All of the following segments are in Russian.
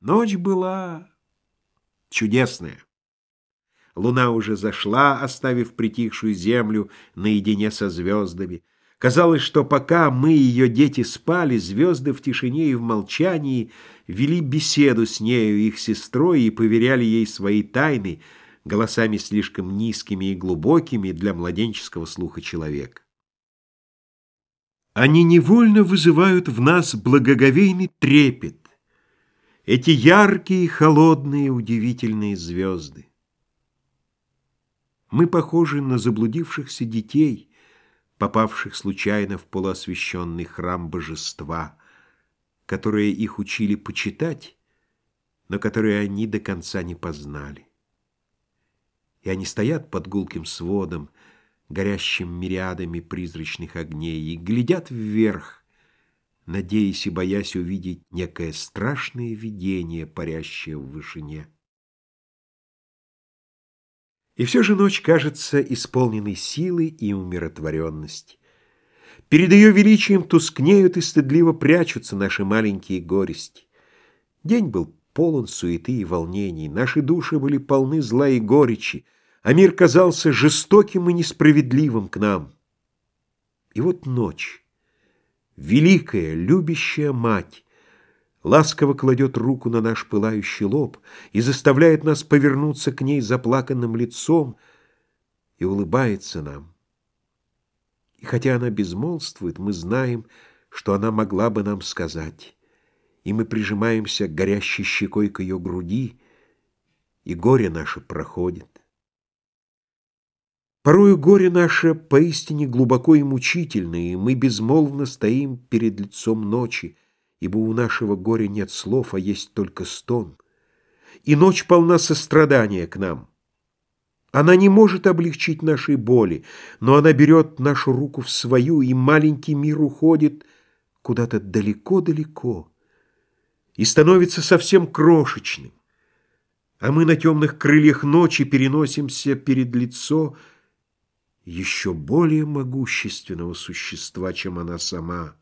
Ночь была чудесная. Луна уже зашла, оставив притихшую землю наедине со звездами. Казалось, что пока мы, ее дети, спали, звезды в тишине и в молчании вели беседу с нею, их сестрой, и поверяли ей свои тайны голосами слишком низкими и глубокими для младенческого слуха человека. Они невольно вызывают в нас благоговейный трепет, эти яркие, холодные, удивительные звезды. Мы похожи на заблудившихся детей, попавших случайно в полуосвященный храм божества, которые их учили почитать, но которые они до конца не познали. И они стоят под гулким сводом, горящим мириадами призрачных огней, и глядят вверх, надеясь и боясь увидеть некое страшное видение, парящее в вышине. И все же ночь кажется исполненной силы и умиротворенности. Перед ее величием тускнеют и стыдливо прячутся наши маленькие горести. День был полон суеты и волнений, наши души были полны зла и горечи, а мир казался жестоким и несправедливым к нам. И вот ночь великая, любящая мать, ласково кладет руку на наш пылающий лоб и заставляет нас повернуться к ней заплаканным лицом и улыбается нам. И хотя она безмолвствует, мы знаем, что она могла бы нам сказать, и мы прижимаемся горящей щекой к ее груди, и горе наше проходит. Порою горе наше поистине глубоко и мучительно, и мы безмолвно стоим перед лицом ночи, ибо у нашего горя нет слов, а есть только стон. И ночь полна сострадания к нам. Она не может облегчить нашей боли, но она берет нашу руку в свою, и маленький мир уходит куда-то далеко-далеко и становится совсем крошечным. А мы на темных крыльях ночи переносимся перед лицо еще более могущественного существа, чем она сама.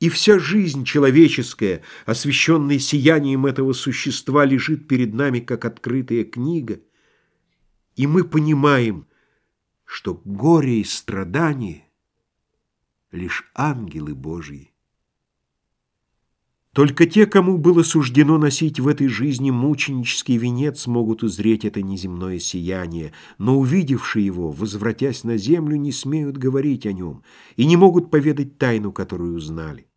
И вся жизнь человеческая, освещенная сиянием этого существа, лежит перед нами, как открытая книга, и мы понимаем, что горе и страдания — лишь ангелы Божьи. Только те, кому было суждено носить в этой жизни мученический венец, могут узреть это неземное сияние, но, увидевши его, возвратясь на землю, не смеют говорить о нем и не могут поведать тайну, которую узнали.